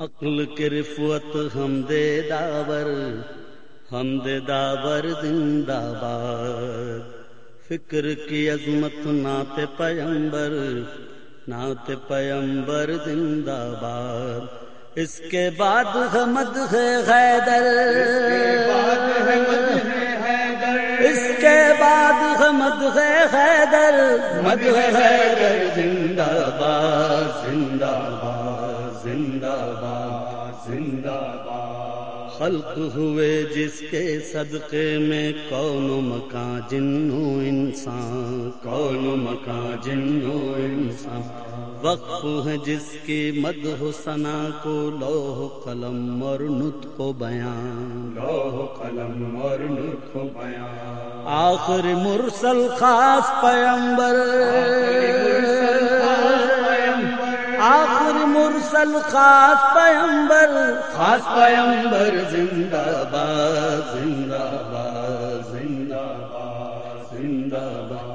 عقل کی رفوت ہم دے داور، ہم دے داور زندہ باد۔ فکر کی عظمت نعت پیمبر نعت پیمبر زندہ باد۔ اس کے بعد حمد ہے حیدر۔ اس کے بعد حمد ہے حیدر۔ مد ہے حیدر زندہ باد زندہ باد۔ زندہ باد زندہ باد۔ خلق ہوئے جس کے صدقے میں کون و مکان جنو انسان۔ کون و مکان جنو انسان۔ وقف ہے جس کی مد حسنا کو لوہ قلم اور نطق و بیان۔ لوہ قلم اور نطق و بیان۔ آخر مرسل خاص پیمبر آخر مرسل خاص پیمبر خاص پیمبر زندہ باد زندہ باد زندہ باد زندہ باد۔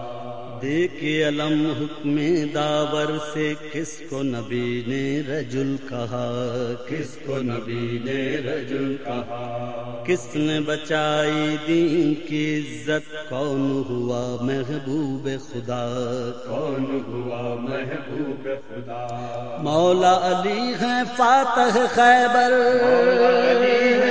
دیکھ علم حکم داور سے کس کو نبی نے رجل کہا؟ کس کو نبی نے رجل کہا؟ کس نے بچائی دین کی عزت؟ کون ہوا محبوب خدا؟ کون ہوا محبوب خدا؟ مولا علی ہیں فاتح خیبر۔ مولا علی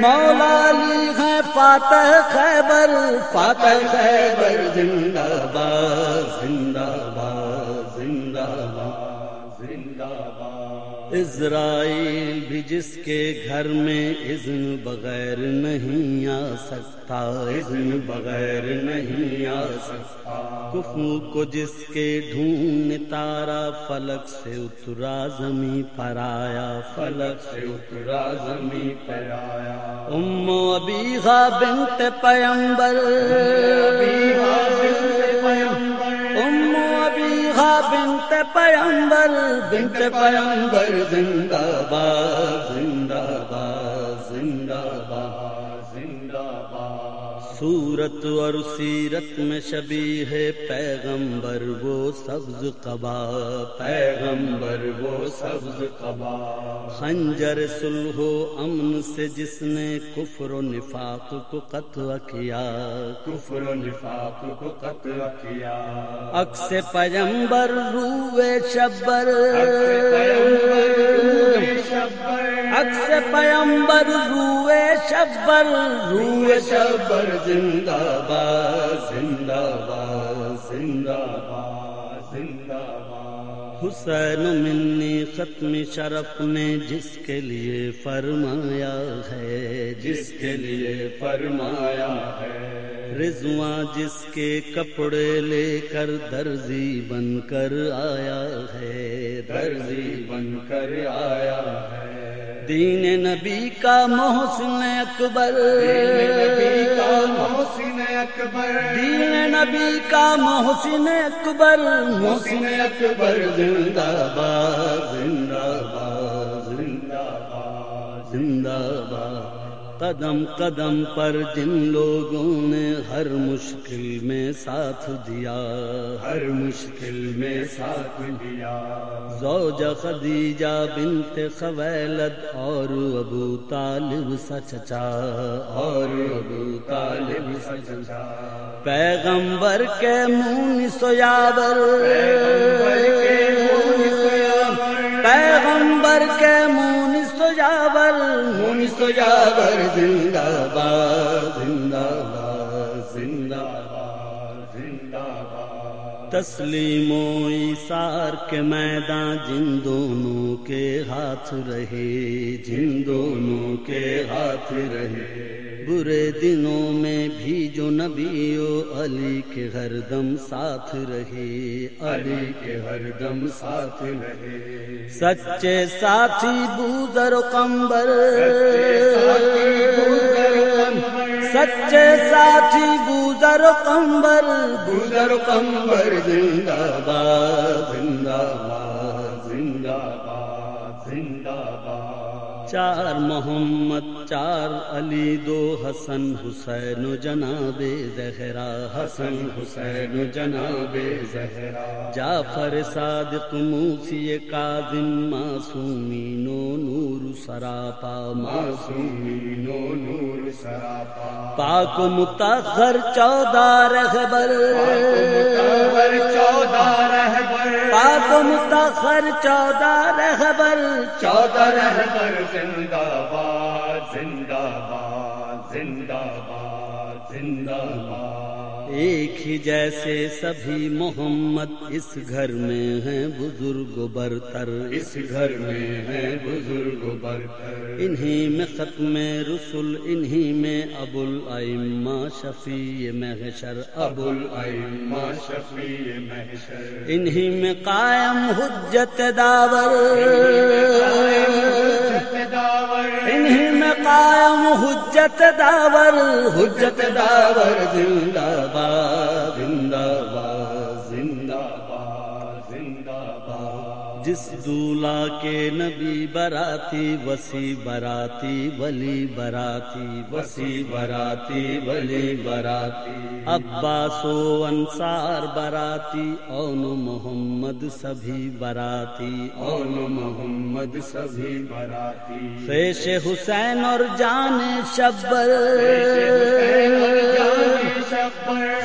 مولا علی ہے فاتح خیبر فاتح خیبر زندہ باد زندہ باد۔ اسرائیل بھی جس کے گھر میں اذن بغیر نہیں آ سکتا، اذن بغیر نہیں آ سکتا۔ کفو کو جس کے ڈھونڈ تارا فلک سے اترا زمیں پر آیا فلک سے اترا زمیں پر آیا۔ ام ابھی بنت پیمبر پیمبر بنت پیمبر زندہ باد زندہ صورت اور سیرت میں شبی ہے پیغمبر وہ سبز قبا۔ پیغمبر وہ سبز قبا۔ خنجر سلح و امن سے جس نے کفر و نفاق کو قطع کیا۔ کفر و نفاق کو قطع کیا۔ اکس پیمبر روئے شبر۔ اکس پیمبر روئے شبر۔ روئے شبر زندہ باد زندہ باد زندہ باد زندہ باد۔ حسین منی ختم شرف نے جس کے لیے فرمایا ہے جس کے لیے فرمایا ہے۔ رضواں جس کے کپڑے لے کر درزی بن کر آیا ہے۔ درزی بن کر آیا ہے۔ دین نبی کا محسن اکبر۔ نبی کا محسن اکبر۔ دین نبی کا محسن اکبر۔ محسن اکبر زندہ باد زندہ باد زندہ باد زندہ باد۔ قدم قدم پر جن لوگوں نے ہر مشکل میں ساتھ دیا ہر مشکل میں ساتھ دیا۔ زوج خدیجہ بنت خویلد اور ابو طالب سچچا اور ابو طالب سچچا پیغمبر کے منہ سیاور۔ پیغمبر کے منہ سجاور منہ سجاور زندہ باد زندہ باد زندہ باد زندہ باد تسلیم و ایسار کے میدان جن دونوں کے ہاتھ رہے جن دونوں کے ہاتھ رہے۔ برے دنوں میں بھی جو نبی و علی کے ہر دم ساتھ رہے علی کے ہر دم ساتھ رہے۔ سچے ساتھی بوزر کمبر سچے ساتھی گزر کمبر گزر کمبر زندہ باد زندہ باد زندہ باد زندہ باد۔ چار محمد چار علی دو حسن حسین و جناب زہرا حسن حسین جناب زہرا۔ جعفر صادق موسی کاظم معصومی نو نور سراپا۔ معصومی نو نور سراپا۔ پاک متاخر چودہ رہبر۔ چودہ رہبر پاک متاخر چودہ رہبر۔ چودہ رہبر زندہ باد۔ زندہ باد زندہ باد زندہ باد۔ ایک ہی جیسے سبھی محمد اس گھر میں ہیں بزرگ برتر۔ اس گھر میں ہے بزرگ برتر۔ انہی میں ختم رسول انہی میں ابو الائمہ شفیع محشر۔ ابو الائمہ شفیع محشر۔ انہی میں قائم حجت داور۔ انہی قائم حجت داور حجت داور زندہ باد۔ جس دولا کے نبی براتی وسی براتی ولی براتی وسی براتی ولی براتی۔ عباس و انصار براتی اون محمد سبھی براتی۔ اون محمد سبھی براتی۔ فیش حسین اور جان شبر۔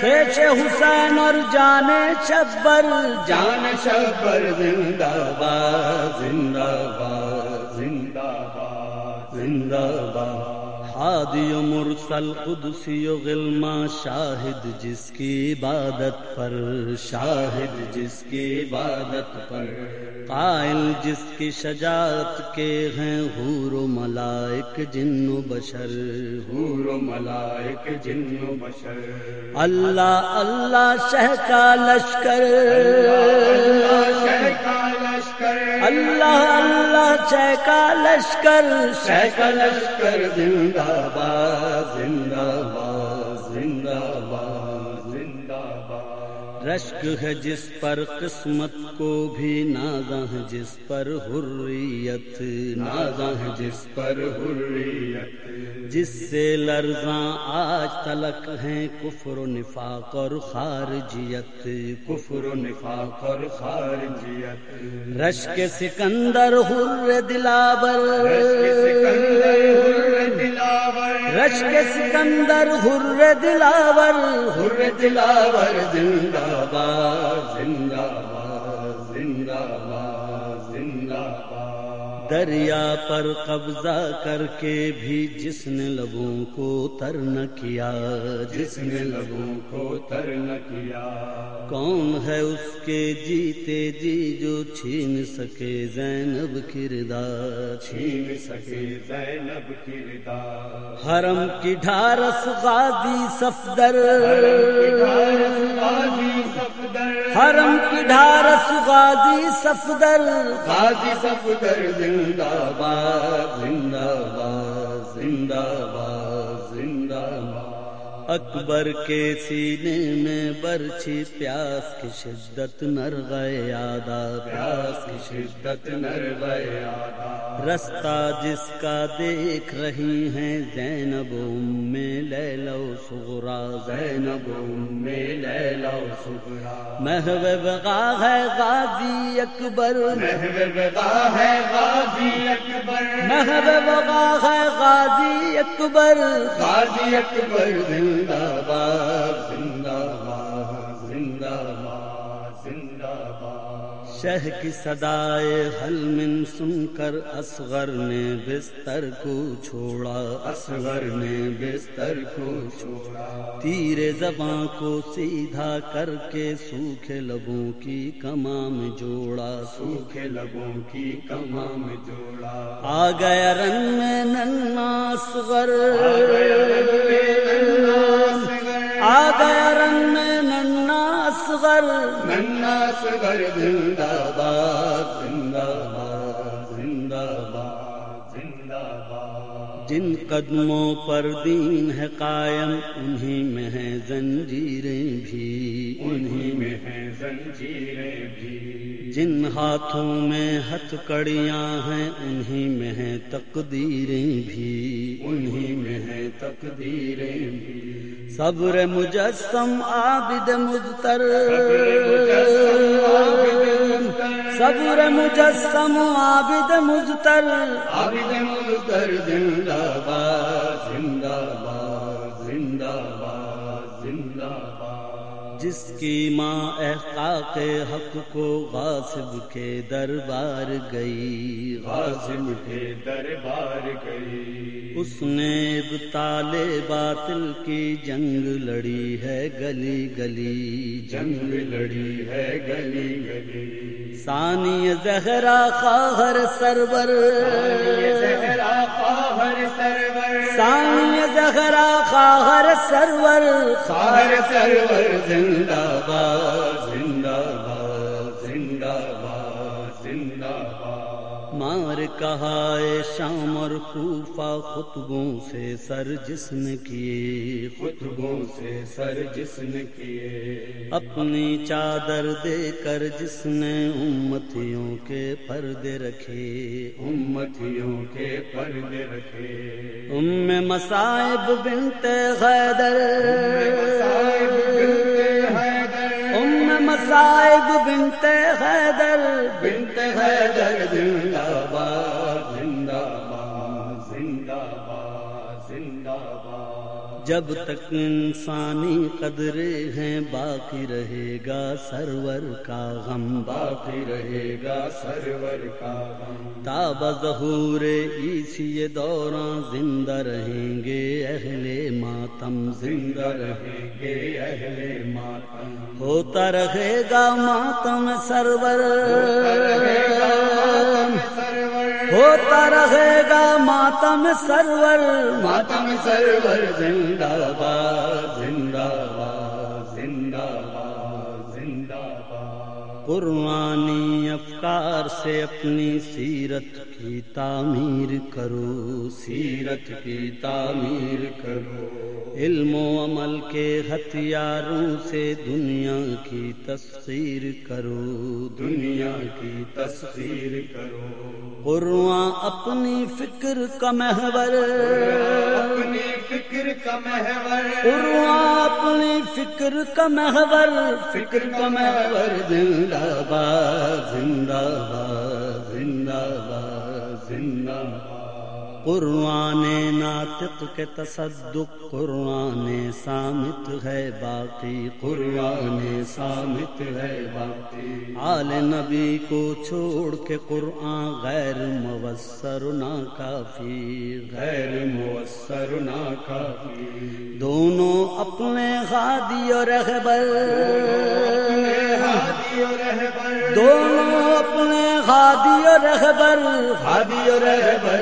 فیش حسین اور جان شبر۔ جان شبر زندہ باد زندہ باد زندہ باد زندہ باد۔ ہادی و مرسل قدسی و غلما شاہد جس کی عبادت پر شاہد جس کی عبادت پر۔ قائل جس کی شجاعت کے ہیں حور و ملائک جن و بشر۔ حور و ملائک جن و بشر۔ اللہ اللہ شہ کا لشکر۔ شہ کا لشکر اللہ اللہ چیکا لشکر چیکا لشکر زندہ زندہ باد زندہ باد زندہ باد۔ رشک ہے جس پر قسمت کو بھی نازاں ہے جس پر حریت نازاں ہے جس پر حریت جس سے لرزاں آج تلک ہیں کفر و نفاق اور خارجیت۔ کفر و نفاق اور خارجیت۔ رشک سکندر حر دلاور۔ سکندر حر دلاور رشک سکندر حر دلاور حر دلاور زندہ باد زندہ باد۔ دریا پر قبضہ کر کے بھی جس نے لبوں کو تر نہ کیا جس نے لبوں کو تر نہ کیا۔ کون ہے اس کے جیتے جی جو چھین سکے زینب کردار؟ چھین سکے زینب کردار۔ حرم کی ڈھارس غازی صفدر۔ غازی صفدر۔ حرم کی ڈھارس غازی صفدر۔ غازی صفدر زندہ باد زندہ باد زندہ باد زندہ باد۔ اکبر کے سینے میں برچھی پیاس کی شدت نر گئے یادا پیاس کی شدت نر گئے آدھا رستہ جس کا دیکھ رہی ہیں زینب میں لے لو سغرا زینب میں لیلا و سغرا محو بغا ہے غازی اکبر۔ محبوبہ ہے غازی اکبر۔ محو بغا ہے غازی اکبر۔ غازی اکبر زندہ باد۔ شہ کی صدائے حل من سن کر اصغر نے بستر کو چھوڑا اصغر نے بستر کو چھوڑا۔ تیر زباں کو سیدھا کر کے سوکھے لبوں کی کما میں جوڑا۔ سوکھے لبوں کی کما میں جوڑا۔ آ گیا رن میں ننا اصغر۔ آ گیا رن میں اصغر ننا سگر زندہ باد زندہ باد زندہ باد زندہ باد جن قدموں پر دین ہے قائم انہی میں ہے زنجیریں بھی انہی میں ہیں زنجیریں بھی. جن ہاتھوں میں ہتھ کڑیاں ہیں انہی میں ہیں تقدیریں بھی انہی میں ہیں تقدیریں بھی. صبر مجسم عابد مجتر صبر مجسم عابد مجتر عابد مجتر زندہ باد زندہ باد زندہ باد زندہ باد جس کی ماں احقاق حق کو غاصب کے دربار گئی۔ غازم کے دربار گئی۔ اس نے ابتال باطل کی جنگ لڑی ہے گلی گلی۔ جنگ لڑی ہے گلی گلی۔ ثانی زہرا خاہر سرور۔ زہرا خواہر سرور۔ ثانی زہرا خاہر سرور خاہر سرور زندہ باد زندہ کہا شام اور کوفہ خطبوں سے سر جس نے کیے۔ خطبوں سے سر جس نے کیے۔ اپنی چادر دے کر جس نے امتیوں کے پردے رکھے۔ امتیوں کے پردے رکھے۔ ام مصائب بنت غیدر بنت حیدر۔ ام مصائب بنت غیدر بنت حیدر۔ جب تک انسانی قدرے ہیں باقی رہے گا سرور کا غم۔ باقی رہے گا سرور کا غم۔ تاب ظہور عیسی دوران زندہ رہیں گے اہل ماتم زندہ زندہ رہیں گے اہل ماتم۔ ہوتا رہے گا ماتم سرور۔ ہوتا رہے گا ماتم سرور۔ ماتم سرور زندہ باد زندہ باد زندہ باد زندہ باد۔ قرآنی افکار سے اپنی سیرت کی تعمیر کرو۔ سیرت کی تعمیر کرو۔ علم و عمل کے ہتھیاروں سے دنیا کی تصویر کرو۔ دنیا کی تصویر کرو۔ قرآن اپنی فکر کا محور۔ اپنی فکر کا محور۔ قرآن اپنی فکر کا محور۔ فکر کا محور۔ زندہ باد زندہ باد زندہ باد زندہ باد۔ قرآن ناطق کے تصدق قرآن سامت ہے باقی قرآن سامت ہے باقی۔ آل نبی کو چھوڑ کے قرآن غیر مؤثر نہ کافی غیر مؤثر نہ کافی دونوں اپنے غادی اور رہبر۔ ہادی دونوں اپنے غادی اور رہبر۔ ہادی و رہبر۔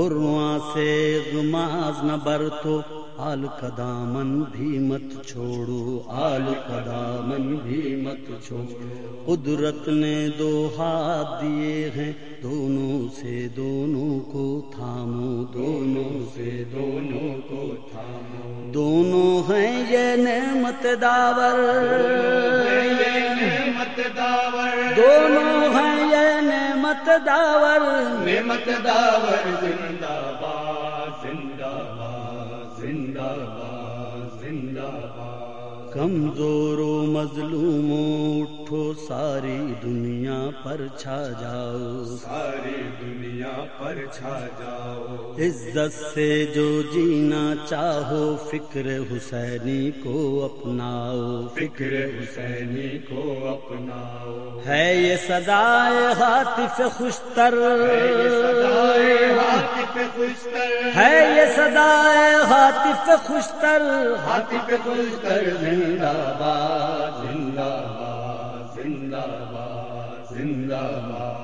قرآن سے غماز نہ برتو۔ آل کا دامن بھی مت چھوڑو۔ آل کا دامن بھی مت چھوڑو۔ قدرت نے دو ہاتھ دیے ہیں۔ دونوں سے دونوں کو تھامو۔ دونوں سے دونوں کو تھامو۔ دونوں ہیں یہ نعمت داور۔ یہ نعمت داور۔ دونوں نعمت داور نعمت داور زندہ باد زندہ باد زندہ باد. زندہ باد کمزور و مظلوموں اٹھو ساری دنیا پر چھا جاؤ۔ ساری دنیا پر چھا جاؤ۔ عزت سے جو جینا چاہو فکر حسینی کو اپناؤ۔ فکر حسینی کو اپناؤ۔ ہے یہ سدائے ہاتف خوشتر۔ ہے یہ سدائے ہاتف خوشتر۔ ہاتھ پہ خوشتر۔ زندہ باد زندہ زندہ باد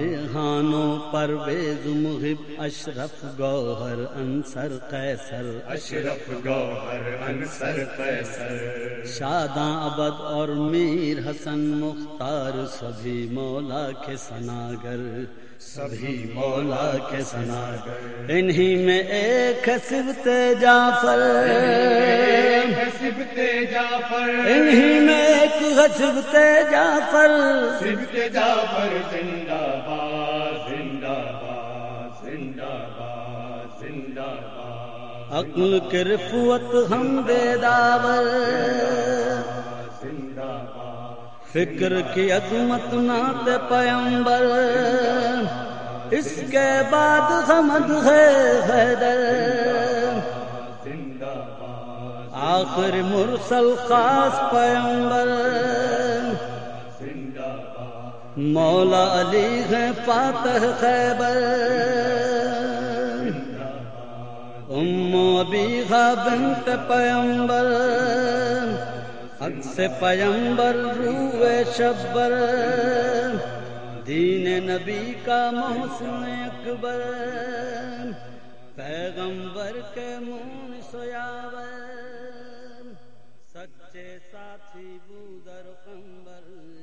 ریحانوں پرویز محب اشرف گوہر انصر قیصر۔ اشرف گوہر انصر قیصر۔ شاداں ابد اور میر حسن مختار سبھی مولا کے سناگر۔ سبھی مولا کے سناگر۔ انہی میں ایک سبت جعفر۔ سبت جعفر۔ انہی میں ایک سبت جعفر۔ سبت جعفر زندہ عقل کے رفوت ہم دے داور فکر کی عظمت نات پیمبر اس کے بعد حمد ہے حیدر۔ آخر مرسل خاص پیمبر مولا علی ہے فاتح خیبر۔ ام ابی بنت پیمبر حق سے پیمبر روئے شبر، دین نبی کا محسن اکبر، پیغمبر کے منہ سیاور، سچے ساتھی بودر قمبر۔